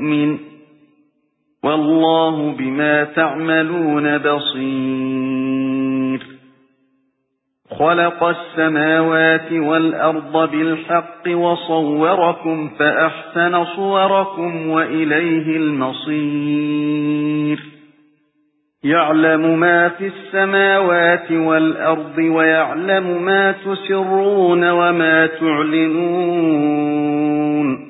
مؤمن والله بما تعملون بصير. خلق السماوات والأرض بالحق وصوركم فأحسن صوركم وإليه المصير. يَعْلَمُ مَا فِي السَّمَاوَاتِ وَالْأَرْضِ وَيَعْلَمُ مَا تُسِرُّونَ وَمَا تُعْلِنُونَ.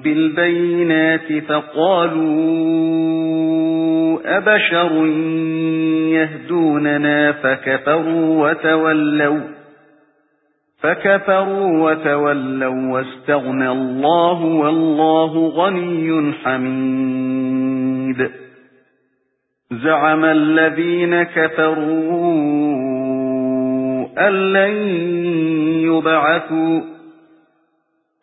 بِالْبَيِّنَاتِ فَقَالُوا أَبَشَرٌ يَهْدُونَنَا فَكَفَرُوا وَتَوَلَّوْا فَكَفَرُوا وَتَوَلَّوْا وَاسْتَغْنَى اللَّهُ وَاللَّهُ غَنِيٌّ حَمِيدٌ زَعَمَ الَّذِينَ كَفَرُوا أَن لَّن يُبْعَثُوا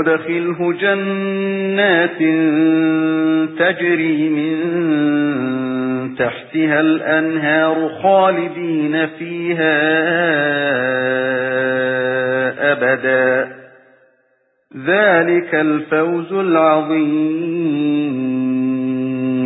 وَيُدْخِلْهُ جَنَّاتٍ تَجْرِي مِن تَحْتِهَا الْأَنْهَارُ خَالِدِينَ فِيهَا أَبَدًا ذَلِكَ الْفَوْزُ الْعَظِيمُ